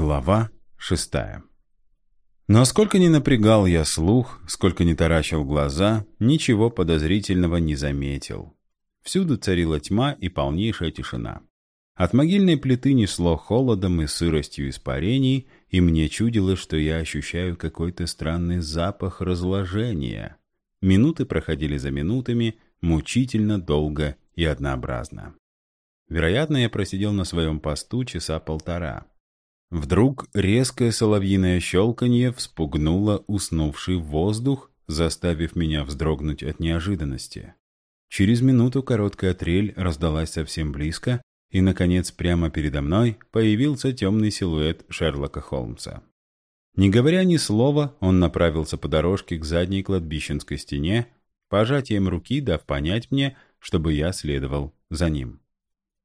Глава шестая Но сколько ни напрягал я слух, сколько ни таращил глаза, ничего подозрительного не заметил. Всюду царила тьма и полнейшая тишина. От могильной плиты несло холодом и сыростью испарений, и мне чудилось, что я ощущаю какой-то странный запах разложения. Минуты проходили за минутами, мучительно долго и однообразно. Вероятно, я просидел на своем посту часа полтора. Вдруг резкое соловьиное щелканье вспугнуло уснувший воздух, заставив меня вздрогнуть от неожиданности. Через минуту короткая трель раздалась совсем близко, и, наконец, прямо передо мной появился темный силуэт Шерлока Холмса. Не говоря ни слова, он направился по дорожке к задней кладбищенской стене, пожатием руки дав понять мне, чтобы я следовал за ним.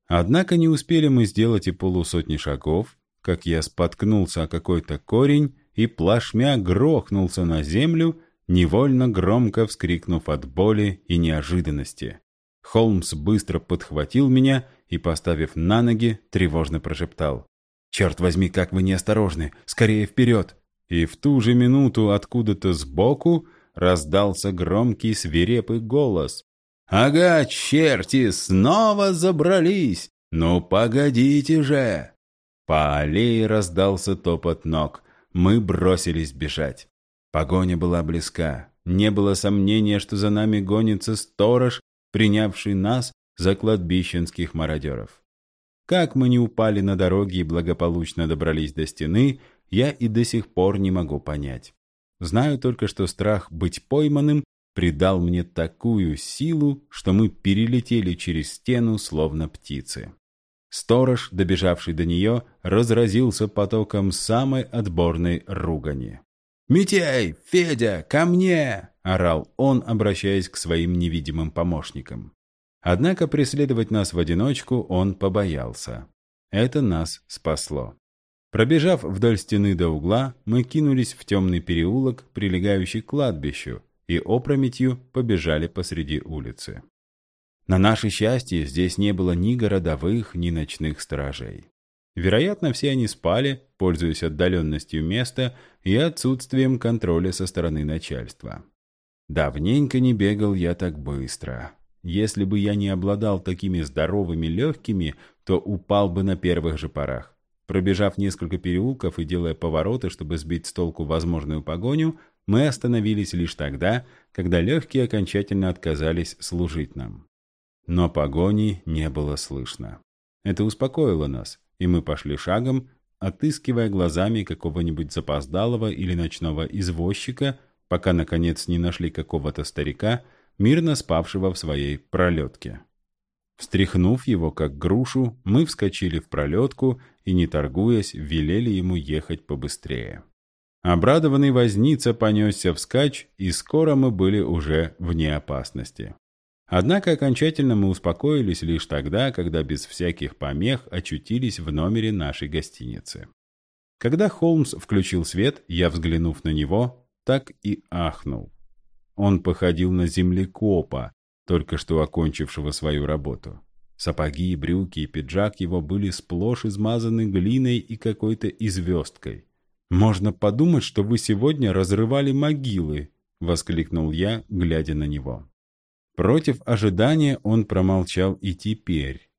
Однако не успели мы сделать и полусотни шагов, как я споткнулся о какой-то корень и плашмя грохнулся на землю, невольно громко вскрикнув от боли и неожиданности. Холмс быстро подхватил меня и, поставив на ноги, тревожно прошептал. «Черт возьми, как вы неосторожны! Скорее вперед!» И в ту же минуту откуда-то сбоку раздался громкий свирепый голос. «Ага, черти, снова забрались! Ну, погодите же!» По аллее раздался топот ног. Мы бросились бежать. Погоня была близка. Не было сомнения, что за нами гонится сторож, принявший нас за кладбищенских мародеров. Как мы не упали на дороге и благополучно добрались до стены, я и до сих пор не могу понять. Знаю только, что страх быть пойманным придал мне такую силу, что мы перелетели через стену, словно птицы. Сторож, добежавший до нее, разразился потоком самой отборной ругани. «Митяй! Федя! Ко мне!» — орал он, обращаясь к своим невидимым помощникам. Однако преследовать нас в одиночку он побоялся. Это нас спасло. Пробежав вдоль стены до угла, мы кинулись в темный переулок, прилегающий к кладбищу, и опрометью побежали посреди улицы. На наше счастье, здесь не было ни городовых, ни ночных стражей. Вероятно, все они спали, пользуясь отдаленностью места и отсутствием контроля со стороны начальства. Давненько не бегал я так быстро. Если бы я не обладал такими здоровыми легкими, то упал бы на первых же порах. Пробежав несколько переулков и делая повороты, чтобы сбить с толку возможную погоню, мы остановились лишь тогда, когда легкие окончательно отказались служить нам. Но погони не было слышно. Это успокоило нас, и мы пошли шагом, отыскивая глазами какого-нибудь запоздалого или ночного извозчика, пока, наконец, не нашли какого-то старика, мирно спавшего в своей пролетке. Встряхнув его, как грушу, мы вскочили в пролетку и, не торгуясь, велели ему ехать побыстрее. Обрадованный возница понесся вскачь, и скоро мы были уже вне опасности. Однако окончательно мы успокоились лишь тогда, когда без всяких помех очутились в номере нашей гостиницы. Когда Холмс включил свет, я, взглянув на него, так и ахнул. Он походил на землекопа, только что окончившего свою работу. Сапоги, брюки и пиджак его были сплошь измазаны глиной и какой-то известкой. «Можно подумать, что вы сегодня разрывали могилы!» — воскликнул я, глядя на него. Против ожидания он промолчал и теперь,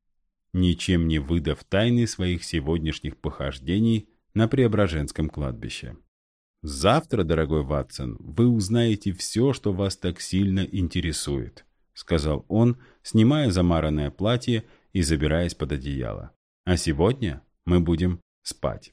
ничем не выдав тайны своих сегодняшних похождений на Преображенском кладбище. «Завтра, дорогой Ватсон, вы узнаете все, что вас так сильно интересует», сказал он, снимая замаранное платье и забираясь под одеяло. «А сегодня мы будем спать».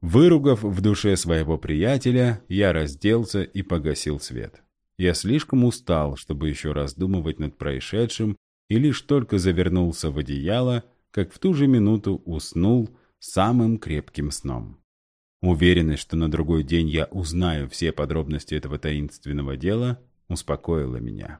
Выругав в душе своего приятеля, я разделся и погасил свет. Я слишком устал, чтобы еще раздумывать над происшедшим, и лишь только завернулся в одеяло, как в ту же минуту уснул самым крепким сном. Уверенность, что на другой день я узнаю все подробности этого таинственного дела, успокоила меня.